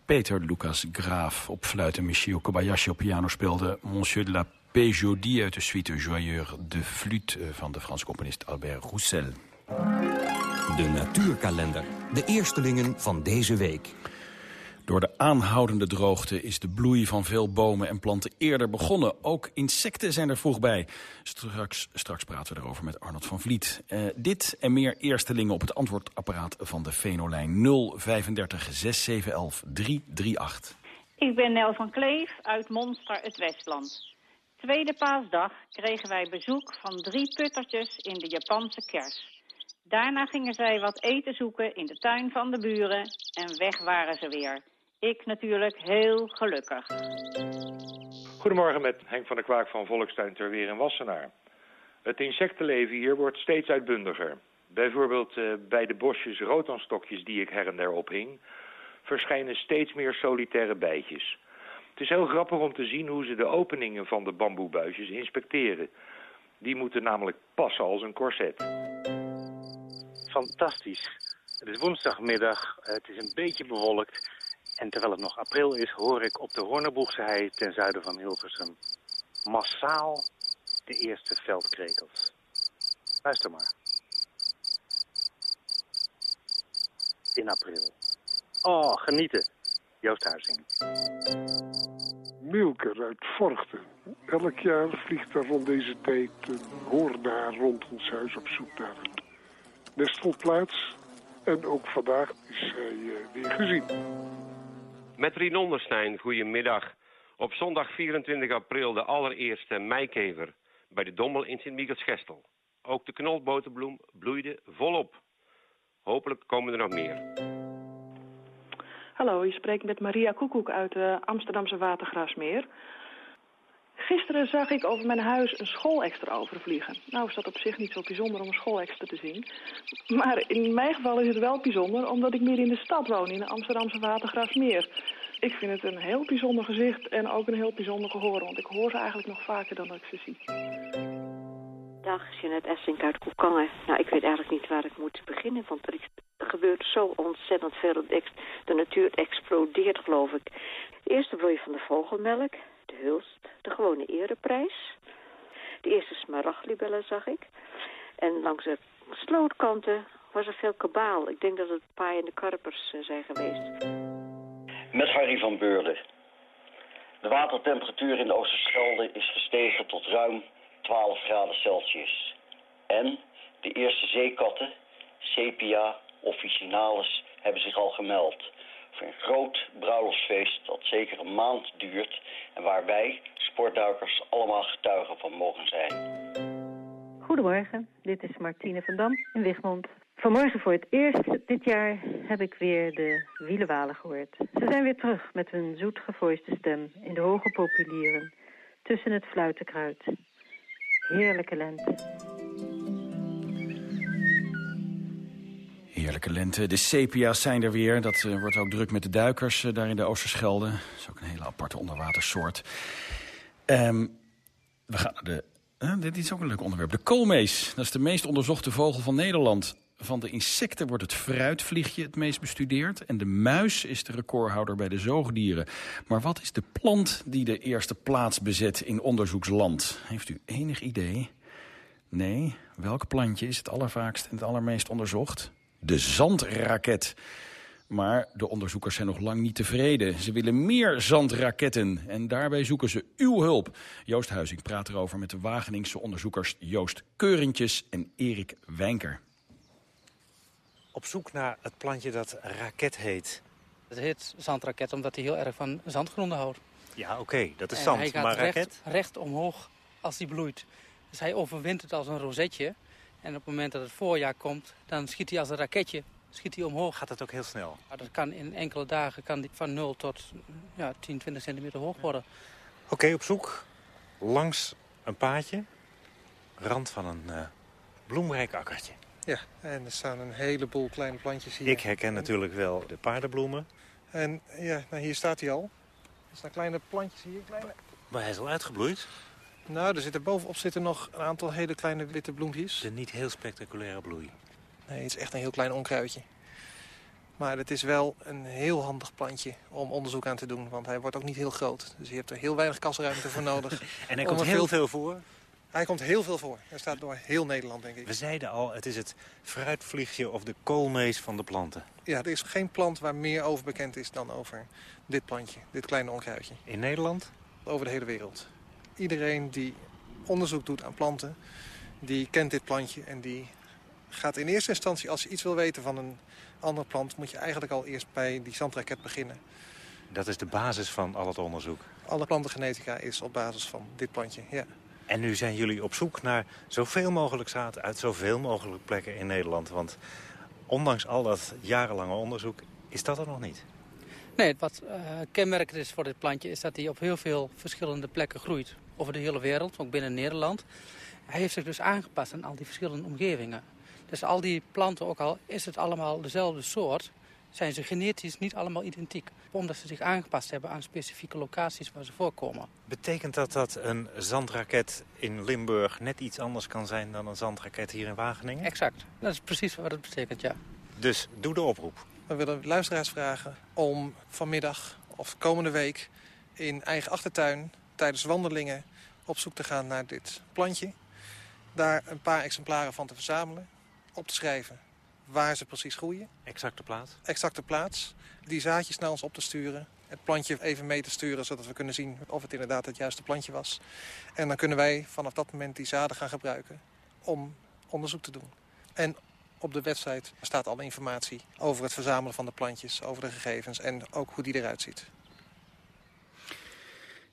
Peter Lucas Graaf op fluit en Michio Kobayashi op piano speelde... Monsieur de la Péjodie uit de suite Joyeur de Flûte... eh, van de Franse componist Albert Roussel. De natuurkalender. De eerstelingen van deze week. Door de aanhoudende droogte is de bloei van veel bomen en planten eerder begonnen. Ook insecten zijn er vroeg bij. Straks, straks praten we erover met Arnold van Vliet. Eh, dit en meer eerstelingen op het antwoordapparaat van de Venolijn 035 6711 338. Ik ben Nel van Kleef uit Monster, het Westland. Tweede paasdag kregen wij bezoek van drie puttertjes in de Japanse kers. Daarna gingen zij wat eten zoeken in de tuin van de buren en weg waren ze weer. Ik natuurlijk heel gelukkig. Goedemorgen met Henk van der Kwaak van Volkstuin ter Weer in Wassenaar. Het insectenleven hier wordt steeds uitbundiger. Bijvoorbeeld eh, bij de bosjes roodhanstokjes die ik her en der ophing... verschijnen steeds meer solitaire bijtjes. Het is heel grappig om te zien hoe ze de openingen van de bamboebuisjes inspecteren. Die moeten namelijk passen als een korset. Fantastisch. Het is woensdagmiddag, het is een beetje bewolkt. En terwijl het nog april is, hoor ik op de Hornerboegse hei ten zuiden van Hilversum massaal de eerste veldkrekels. Luister maar. In april. Oh, genieten. Joost Huizing. Milker uit Vorchten. Elk jaar vliegt er rond deze tijd een hoornaar rond ons huis op zoek naar een nestelplaats. En ook vandaag is hij eh, weer gezien. Met Rien Onderstein, goedemiddag. Op zondag 24 april de allereerste meikever bij de Dommel in Sint-Michiels-Gestel. Ook de knolboterbloem bloeide volop. Hopelijk komen er nog meer. Hallo, je spreekt met Maria Koekoek uit de Amsterdamse Watergraafsmeer. Gisteren zag ik over mijn huis een schoolextra overvliegen. Nou is dat op zich niet zo bijzonder om een schoolextra te zien. Maar in mijn geval is het wel bijzonder omdat ik midden in de stad woon, in de Amsterdamse Watergraafsmeer. Ik vind het een heel bijzonder gezicht en ook een heel bijzonder gehoor, want ik hoor ze eigenlijk nog vaker dan dat ik ze zie. Dag, Jeanette Essink uit Koekangen. Nou, ik weet eigenlijk niet waar ik moet beginnen, want er, gebeurt zo ontzettend veel. De natuur explodeert, geloof ik. De eerste bloei van de vogelmelk, de hulst, de gewone ereprijs. De eerste smaragdlibellen zag ik. En langs de slootkanten was er veel kabaal. Ik denk dat het paai en de karpers eh, zijn geweest. Met Harry van Beurden. De watertemperatuur in de Oosterschelde is gestegen tot ruim 12 graden Celsius. En de eerste zeekatten, Sepia officinalis, hebben zich al gemeld. Een groot bruiloftsfeest dat zeker een maand duurt... en waar wij, sportduikers, allemaal getuigen van mogen zijn. Goedemorgen, dit is Martine van Dam in Wigmond. Vanmorgen voor het eerst dit jaar heb ik weer de wielenwalen gehoord. Ze zijn weer terug met hun zoet gevoiste stem in de hoge populieren tussen het fluitenkruid. Heerlijke lente. Heerlijke lente. De sepia's zijn er weer. Dat uh, wordt ook druk met de duikers uh, daar in de Oosterschelde. Dat is ook een hele aparte onderwatersoort. Um, we gaan naar de... Uh, dit is ook een leuk onderwerp. De koolmees. Dat is de meest onderzochte vogel van Nederland. Van de insecten wordt het fruitvliegje het meest bestudeerd. En de muis is de recordhouder bij de zoogdieren. Maar wat is de plant die de eerste plaats bezet in onderzoeksland? Heeft u enig idee? Nee? Welk plantje is het allervaakst en het allermeest onderzocht? De zandraket. Maar de onderzoekers zijn nog lang niet tevreden. Ze willen meer zandraketten en daarbij zoeken ze uw hulp. Joost Huizing praat erover met de Wageningse onderzoekers Joost Keurentjes en Erik Wijnker. Op zoek naar het plantje dat raket heet. Het heet zandraket omdat hij heel erg van zandgronden houdt. Ja, oké, okay, dat is en zand, hij gaat maar recht, raket? recht omhoog als hij bloeit. Dus hij overwintert als een rozetje. En op het moment dat het voorjaar komt, dan schiet hij als een raketje schiet hij omhoog. Gaat het ook heel snel? Ja, dat kan in enkele dagen kan die van 0 tot ja, 10, 20 centimeter hoog worden. Oké, okay, op zoek langs een paadje, rand van een uh, bloemrijk akkertje. Ja, en er staan een heleboel kleine plantjes hier. Ik herken natuurlijk wel de paardenbloemen. En ja, nou hier staat hij al. Er staan kleine plantjes hier, kleine... Maar hij is al uitgebloeid? Nou, er zitten bovenop zitten nog een aantal hele kleine witte bloempjes. De niet heel spectaculaire bloei. Nee, het is echt een heel klein onkruidje. Maar het is wel een heel handig plantje om onderzoek aan te doen. Want hij wordt ook niet heel groot. Dus je hebt er heel weinig kasruimte voor nodig. en hij komt heel veel voor? Hij komt heel veel voor. Hij staat door heel Nederland, denk ik. We zeiden al, het is het fruitvliegje of de koolmees van de planten. Ja, er is geen plant waar meer over bekend is dan over dit plantje. Dit kleine onkruidje. In Nederland? Over de hele wereld. Iedereen die onderzoek doet aan planten, die kent dit plantje en die gaat in eerste instantie, als je iets wil weten van een andere plant... moet je eigenlijk al eerst bij die zandraket beginnen. Dat is de basis van al het onderzoek? Alle plantengenetica is op basis van dit plantje, ja. En nu zijn jullie op zoek naar zoveel mogelijk zaad uit zoveel mogelijk plekken in Nederland. Want ondanks al dat jarenlange onderzoek is dat er nog niet. Nee, wat uh, kenmerkend is voor dit plantje is dat hij op heel veel verschillende plekken groeit. Over de hele wereld, ook binnen Nederland. Hij heeft zich dus aangepast aan al die verschillende omgevingen. Dus al die planten, ook al is het allemaal dezelfde soort... zijn ze genetisch niet allemaal identiek. Omdat ze zich aangepast hebben aan specifieke locaties waar ze voorkomen. Betekent dat dat een zandraket in Limburg net iets anders kan zijn... dan een zandraket hier in Wageningen? Exact. Dat is precies wat het betekent, ja. Dus doe de oproep. We willen luisteraars vragen om vanmiddag of komende week... in eigen achtertuin tijdens wandelingen op zoek te gaan naar dit plantje. Daar een paar exemplaren van te verzamelen op te schrijven waar ze precies groeien. Exacte plaats? Exacte plaats. Die zaadjes naar ons op te sturen. Het plantje even mee te sturen, zodat we kunnen zien of het inderdaad het juiste plantje was. En dan kunnen wij vanaf dat moment die zaden gaan gebruiken om onderzoek te doen. En op de website staat alle informatie over het verzamelen van de plantjes, over de gegevens en ook hoe die eruit ziet.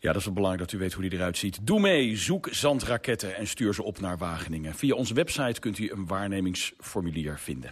Ja, dat is wel belangrijk dat u weet hoe die eruit ziet. Doe mee, zoek zandraketten en stuur ze op naar Wageningen. Via onze website kunt u een waarnemingsformulier vinden.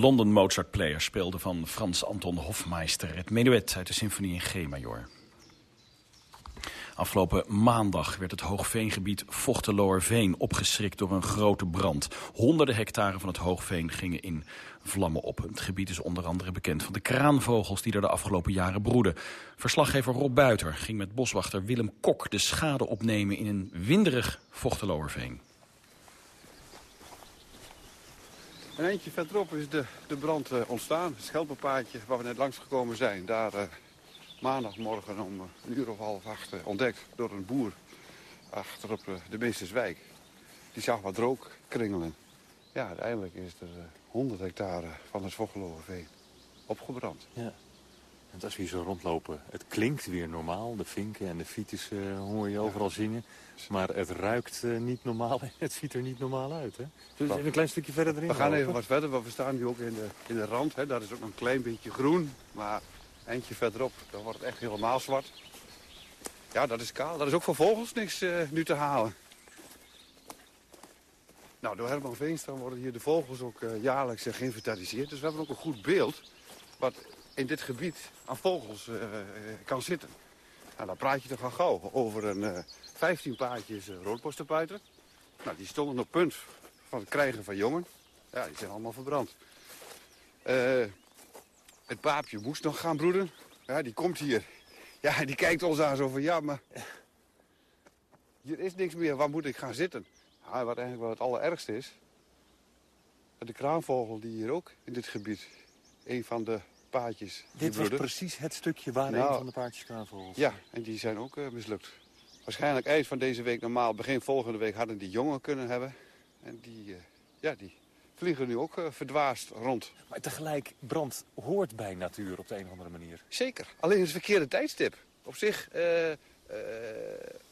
London Mozart Players speelde van Frans Anton Hofmeister... het menuet uit de symfonie in G-major. Afgelopen maandag werd het Hoogveengebied Vochteloorveen opgeschrikt door een grote brand. Honderden hectare van het Hoogveen gingen in vlammen op. Het gebied is onder andere bekend van de kraanvogels die er de afgelopen jaren broeden. Verslaggever Rob Buiter ging met boswachter Willem Kok de schade opnemen in een winderig Vochteloorveen. Een eindje verderop is de, de brand uh, ontstaan. Het schelpenpaadje waar we net langs gekomen zijn. Daar uh, maandagmorgen om uh, een uur of half acht ontdekt door een boer achterop de Meesterswijk. Die zag wat rook kringelen. Ja, uiteindelijk is er 100 hectare van het Voggelovenveen opgebrand. Ja. En als we hier zo rondlopen, het klinkt weer normaal. De vinken en de fietsen hoor je overal zingen. Maar het ruikt uh, niet normaal en het ziet er niet normaal uit. Hè? Dus even een klein stukje verder erin We gaan even wat verder, want we staan nu ook in de, in de rand. Hè. Daar is ook een klein beetje groen. Maar eindje verderop, dan wordt het echt helemaal zwart. Ja, dat is kaal. Dat is ook voor vogels niks uh, nu te halen. Nou, door Herman Veenstra worden hier de vogels ook uh, jaarlijks geïnventariseerd. Dus we hebben ook een goed beeld wat in dit gebied aan vogels kan zitten. Nou, dan praat je toch al gauw over een 15 paardjes uh, roodborstenpuiter. Nou, die stonden op punt van het krijgen van jongen. Ja, die zijn allemaal verbrand. Het paapje moest nog gaan broeden. Ja, die komt hier. Ja, die kijkt ons aan zo van, ja, maar... Hier is niks meer, waar moet ik gaan zitten? Wat eigenlijk wel het allerergste is... De kraanvogel die hier ook in dit gebied... een van de Dit was precies het stukje waar nou, een van de paardjes kraanvogels... Ja, en die zijn ook uh, mislukt. Waarschijnlijk eind van deze week normaal, begin volgende week hadden die jongen kunnen hebben. En die, uh, ja, die vliegen nu ook uh, verdwaasd rond. Maar tegelijk, brand hoort bij natuur op de een of andere manier. Zeker, alleen het verkeerde tijdstip. Op zich,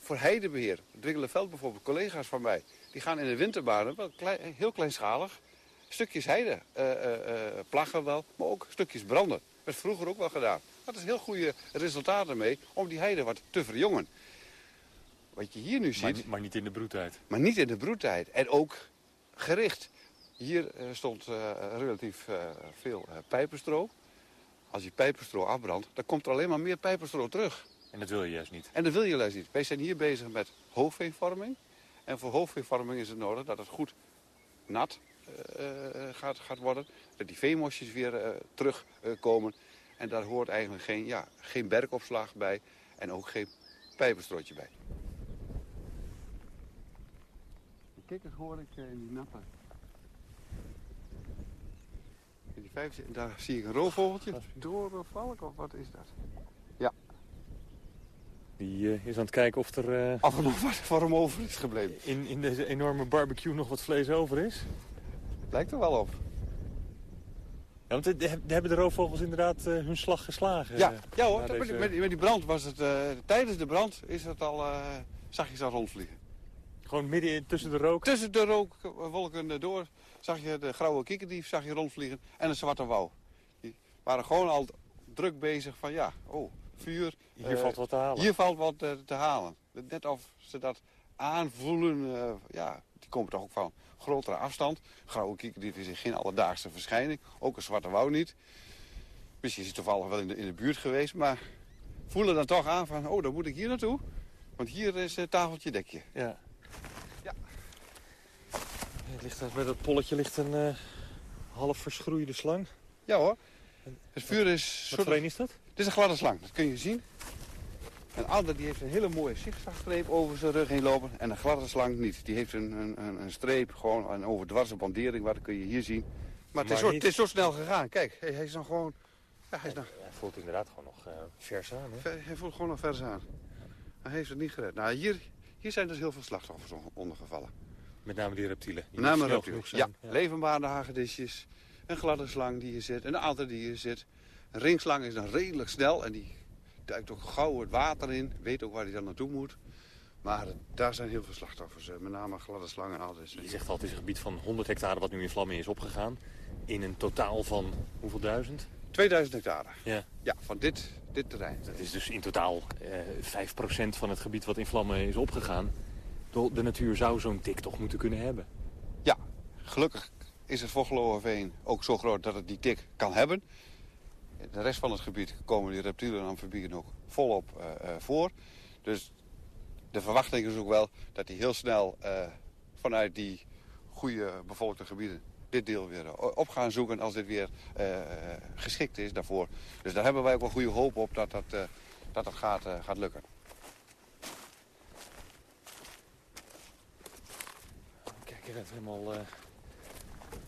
voor heidebeheer, Dwingelenveld bijvoorbeeld, collega's van mij... die gaan in de winterbanen, wel klein, heel kleinschalig, stukjes heide plaggen wel, maar ook stukjes branden. Dat werd vroeger ook wel gedaan. Dat is heel goede resultaten mee om die heide wat te verjongen. Wat je hier nu ziet... Maar, maar, niet in de broedtijd. Maar niet in de broedtijd. En ook gericht. Hier uh, stond uh, relatief uh, veel pijpenstro. Als je pijpenstro afbrandt, dan komt er alleen maar meer pijpenstro terug. En dat wil je juist niet. En dat wil je juist niet. Wij zijn hier bezig met hoofdveenvorming. En voor hoofdveenvorming is het nodig dat het goed nat gaat, gaat worden. Dat die veenmosjes weer terugkomen. en daar hoort eigenlijk geen, ja, geen berkopslag bij. En ook geen pijpenstrotje bij. De kikkers hoor ik in die nappen. In die vijf, daar zie ik een roofvogeltje. Doorvalk of wat is dat? Ja. Die uh, is aan het kijken of er... Uh, of er nog wat voor hem over is gebleven. In, in deze enorme barbecue nog wat vlees over is? Lijkt er wel op. Ja, want de, de, hebben de roofvogels inderdaad uh, hun slag geslagen? Ja, ja hoor, deze... met, met, die brand was het... tijdens de brand is het al, zag je ze al rondvliegen. Gewoon midden in, tussen de rook? Tussen de rookwolken door zag je de grauwe kikkerdief zag je rondvliegen en een zwarte wouw. Die waren gewoon al druk bezig van ja, oh, vuur. Hier uh, valt wat te halen. Hier valt wat uh, te halen. Net of ze dat aanvoelen, uh, ja, die komen toch ook van grotere afstand. Grauwe kikkerdief is geen alledaagse verschijning, ook een zwarte wouw niet. Misschien is hij toevallig wel in de, in de buurt geweest, maar voelen dan toch aan van, oh, dan moet ik hier naartoe. Want hier is het tafeltje dekje. Ja. Het ligt daar, bij dat polletje ligt een uh, half verschroeide slang. Ja hoor. Het vuur is... Wat voor een is dat? Dit is een gladde slang, dat kun je zien. Een ander die heeft een hele mooie zigzagstreep over zijn rug heen lopen. En een gladde slang niet. Die heeft een, een, een streep, gewoon een overdwarse bandering, wat kun je hier zien. Maar, het, is zo, het, is zo, snel gegaan. Kijk, hij, hij is nog gewoon... Ja, hij, is nog... hij voelt inderdaad gewoon nog uh, vers aan. Hè? Hij voelt gewoon nog vers aan. Hij heeft het niet gered. Nou, hier, hier zijn dus heel veel slachtoffers ondergevallen. Met name die reptielen. Die Met name reptielen, ja. ja. Levenbare hagedisjes, een gladde slang die hier zit, een ander die hier zit. Een ringslang is dan redelijk snel en die duikt ook gauw het water in. Weet ook waar hij dan naartoe moet. Maar daar zijn heel veel slachtoffers, met name gladde slangen en altijd. Je zegt altijd, het is een gebied van 100 hectare wat nu in vlammen is opgegaan. In een totaal van hoeveel duizend? 2000 hectare. Ja. Ja, van dit, dit terrein. Dat is dus in totaal eh, 5% van het gebied wat in vlammen is opgegaan. De natuur zou zo'n tik toch moeten kunnen hebben. Ja, gelukkig is het Vogeloerveen ook zo groot dat het die tik kan hebben. In de rest van het gebied komen die reptielen en amfibieën ook volop uh, uh, voor. Dus de verwachting is ook wel dat die heel snel uh, vanuit die goede bevolkte gebieden dit deel weer op gaan zoeken als dit weer geschikt is daarvoor. Dus daar hebben wij ook wel goede hoop op dat dat, dat, dat gaat, gaat lukken. Je hebt helemaal uh,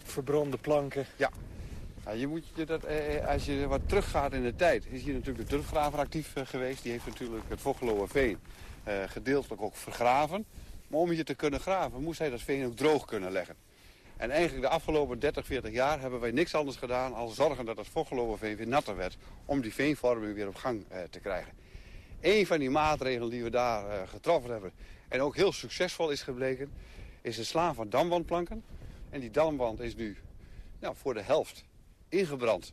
verbrande planken. Ja. Ja je moet je dat, eh, eh, als je wat teruggaat in de tijd, is hier natuurlijk de turfgraver actief uh, geweest. Die heeft natuurlijk het Vogeloe veen uh, gedeeltelijk ook vergraven. Maar om hier te kunnen graven, moest hij dat veen ook droog kunnen leggen. En eigenlijk de afgelopen 30, 40 jaar hebben wij niks anders gedaan... als zorgen dat het veen weer natter werd... om die veenvorming weer op gang te krijgen. Een van die maatregelen die we daar getroffen hebben... en ook heel succesvol is gebleken is het slaan van damwandplanken. En die damwand is nu nou, voor de helft ingebrand.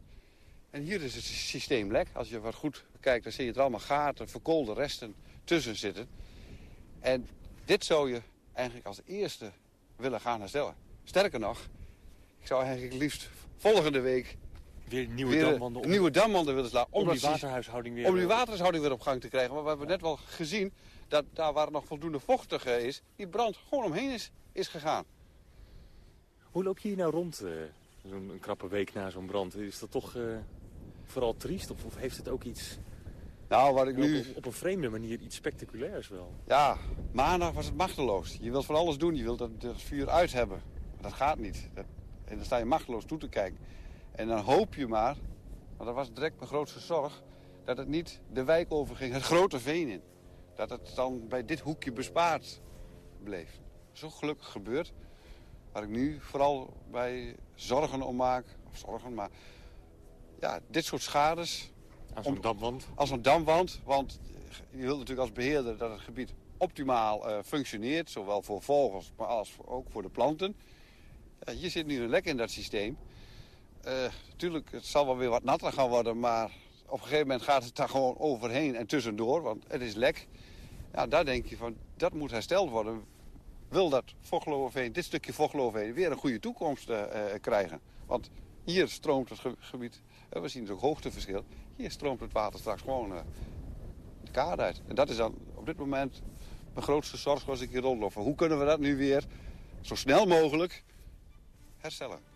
En hier is het systeem lek. Als je wat goed kijkt, dan zie je er allemaal gaten, verkoolde resten tussen zitten. En dit zou je eigenlijk als eerste willen gaan herstellen. Sterker nog, ik zou eigenlijk liefst volgende week... Weer nieuwe damwanden, om, nieuwe damwanden willen slaan. Om, die waterhuishouding weer... Om die waterhuishouding weer op gang te krijgen. Maar we hebben net wel gezien dat daar waar het nog voldoende vochtig is... die brand gewoon omheen is, is gegaan. Hoe loop je hier nou rond, uh, zo'n krappe week na zo'n brand? Is dat toch uh, vooral triest of, of, heeft het ook iets... Nou, wat ik nu... Op, op, een vreemde manier iets spectaculairs wel. Ja, maandag was het machteloos. Je wilt van alles doen. Je wilt het, het vuur uit hebben. Dat gaat niet. Dat, en dan sta je machteloos toe te kijken. En dan hoop je maar, want dat was direct mijn grootste zorg... dat het niet de wijk overging, het grote veen in dat het dan bij dit hoekje bespaard bleef. Zo gelukkig gebeurd. Waar ik nu vooral bij zorgen om maak. Of zorgen, maar ja, dit soort schades. Als een damwand? Als een damwand, want je wilt natuurlijk als beheerder dat het gebied optimaal uh, functioneert. Zowel voor vogels, maar als ook voor de planten. Ja, hier zit nu een lek in dat systeem. Uh, natuurlijk, het zal wel weer wat natter gaan worden, maar op een gegeven moment gaat het daar gewoon overheen en tussendoor, want het is lek. Ja, daar denk je van, dat moet hersteld worden. Wil dat Vogeloverveen, dit stukje Vogeloverveen, weer een goede toekomst uh, krijgen? Want hier stroomt het gebied, uh, we zien het ook hoogteverschil, hier stroomt het water straks gewoon de kade uit. En dat is dan op dit moment mijn grootste zorg als ik hier rondloop. Hoe kunnen we dat nu weer zo snel mogelijk herstellen?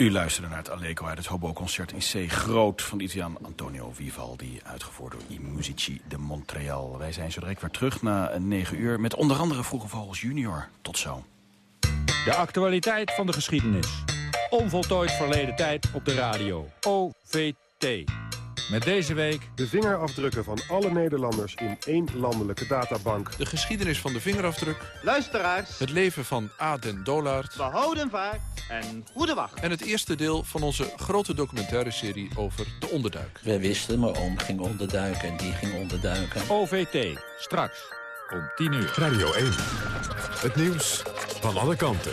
U luisterde naar het Allegro uit het Hobo-concert in C. Groot van de Antonio Vivaldi, uitgevoerd door I Musici de Montreal. Wij zijn zo direct weer terug na 9 uur met onder andere Vroege Vogels Junior. Tot zo. De actualiteit van de geschiedenis. Onvoltooid verleden tijd op de radio. OVT. Met deze week... De vingerafdrukken van alle Nederlanders in één landelijke databank. De geschiedenis van de vingerafdruk. Luisteraars. Het leven van Aden Dolaert. Behouden vaart en goede wacht. En het eerste deel van onze grote documentaire serie over de onderduik. We wisten, mijn oom ging onderduiken en die ging onderduiken. OVT, straks om 10 uur. Radio 1. Het nieuws van alle kanten.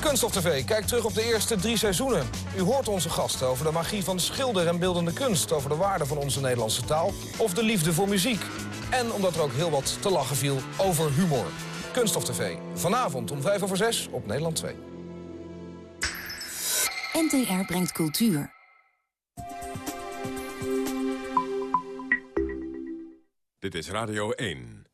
Kunststof TV kijkt terug op de eerste drie seizoenen. U hoort onze gasten over de magie van schilder en beeldende kunst... over de waarde van onze Nederlandse taal of de liefde voor muziek. En omdat er ook heel wat te lachen viel over humor. Kunststof TV, vanavond om vijf over zes op Nederland 2. NTR brengt cultuur. Dit is Radio 1.